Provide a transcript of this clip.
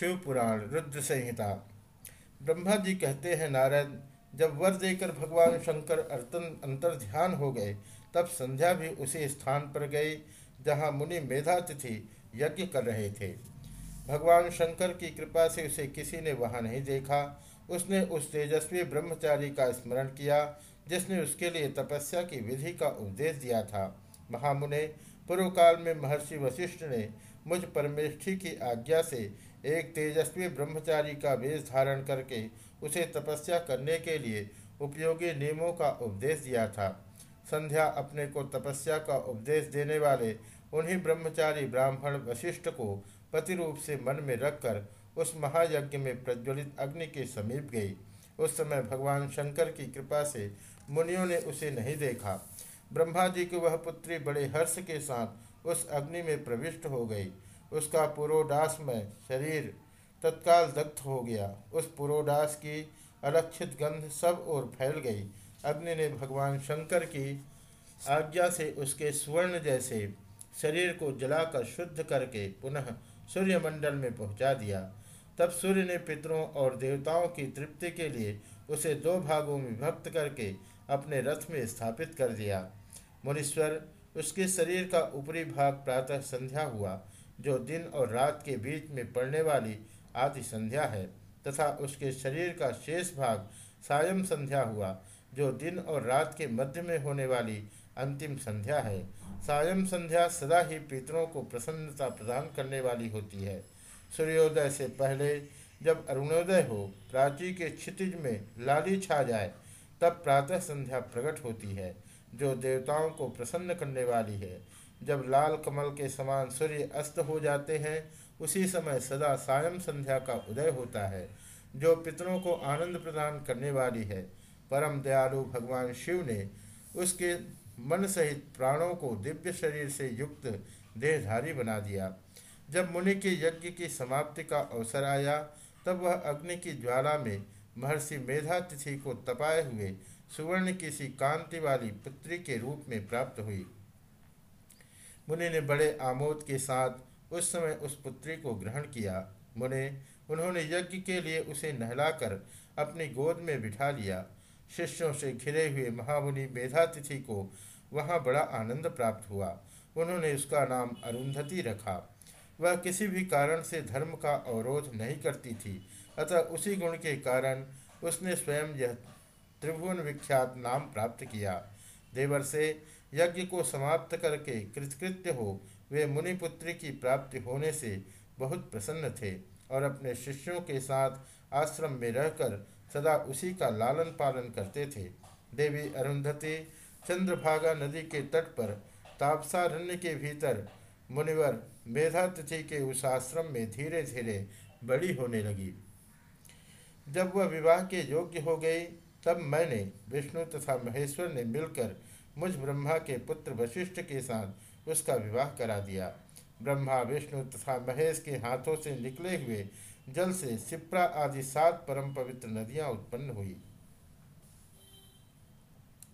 शिव पुराण रुद्र संहिता। ब्रह्मा जी कहते हैं, नारद, जब वर देकर भगवान शंकर अर्तन अंतर ध्यान हो गए, तब संध्या भी उसी स्थान पर गई, जहाँ मुनि मेधातिथि यज्ञ कर रहे थे। भगवान शंकर की कृपा से उसे किसी ने वहाँ नहीं देखा। उसने उस तेजस्वी ब्रह्मचारी का स्मरण किया, जिसने उसके लिए तपस्या की विधि का उपदेश दिया था। महामुने पूर्व काल में महर्षि वशिष्ठ ने मुझ परमेष्ठी की आज्ञा से एक तेजस्वी ब्रह्मचारी का वेश धारण करके उसे तपस्या करने के लिए उपयोगी नियमों का उपदेश दिया था। संध्या अपने को तपस्या का उपदेश देने वाले उन्हीं ब्रह्मचारी ब्राह्मण वशिष्ठ को पति रूप से मन में रखकर उस महायज्ञ में प्रज्वलित अग्नि के समीप गई। उस समय भगवान शंकर की कृपा से मुनियों ने उसे नहीं देखा। ब्रह्मा जी की वह पुत्री बड़े हर्ष के साथ उस अग्नि में प्रविष्ट हो गई। उसका पुरोडास में शरीर तत्काल दग्ध हो गया। उस पुरोडास की अलक्षित गंध सब ओर फैल गई। अग्नि ने भगवान शंकर की आज्ञा से उसके स्वर्ण जैसे शरीर को जलाकर शुद्ध करके पुनः सूर्यमंडल में पहुँचा दिया। तब सूर्य ने पितरों और देवताओं की तृप्ति के लिए उसे दो भागों में विभक्त करके अपने रथ में स्थापित कर दिया। मुनीश्वर, उसके शरीर का ऊपरी भाग प्रातः संध्या हुआ, जो दिन और रात के बीच में पड़ने वाली आदि संध्या है, तथा उसके शरीर का शेष भाग सायं संध्या हुआ, जो दिन और रात के मध्य में होने वाली अंतिम संध्या है। सायं संध्या सदा ही पितरों को प्रसन्नता प्रदान करने वाली होती है। सूर्योदय से पहले जब अरुणोदय हो, प्राची के क्षितिज में लाली छा जाए, तब प्रातः संध्या प्रकट होती है, जो देवताओं को प्रसन्न करने वाली है। जब लाल कमल के समान सूर्य अस्त हो जाते हैं, उसी समय सदा सायं संध्या का उदय होता है, जो पितरों को आनंद प्रदान करने वाली है। परम दयालु भगवान शिव ने उसके मन सहित प्राणों को दिव्य शरीर से युक्त देहधारी बना दिया। जब मुनि के यज्ञ की समाप्ति का अवसर आया तब वह अग्नि की ज्वाला में महर्षि मेधातिथि को तपाए हुए सुवर्ण किसी कांति वाली पुत्री के रूप में प्राप्त हुई। मुनि ने बड़े आमोद के साथ उस समय उस पुत्री को ग्रहण किया। मुने, उन्होंने यज्ञ के लिए उसे नहलाकर अपनी गोद में बिठा लिया। शिष्यों से घिरे हुए महामुनि मेधातिथि को वहाँ बड़ा आनंद प्राप्त हुआ। उन्होंने उसका नाम अरुंधति रखा। वह किसी भी कारण से धर्म का अवरोध नहीं करती थी। अतः उसी गुण के कारण उसने स्वयं यह त्रिभुवन विख्यात नाम प्राप्त किया। देवर से यज्ञ को समाप्त करके कृतकृत्य हो, वे मुनिपुत्री की प्राप्ति होने से बहुत प्रसन्न थे और अपने शिष्यों के साथ आश्रम में रहकर सदा उसी का लालन पालन करते थे। देवी अरुंधति चंद्रभागा नदी के तट पर तापसारण्य के भीतर मुनिवर मेधातिथि के उस आश्रम में धीरे धीरे बड़ी होने लगी। जब वह विवाह के योग्य हो गई, तब मैंने विष्णु तथा महेश्वर ने मिलकर मुझ ब्रह्मा के पुत्र वशिष्ठ के साथ उसका विवाह करा दिया। ब्रह्मा, विष्णु तथा महेश के हाथों से निकले हुए जल से सिप्रा आदि सात परम पवित्र नदियाँ उत्पन्न हुई।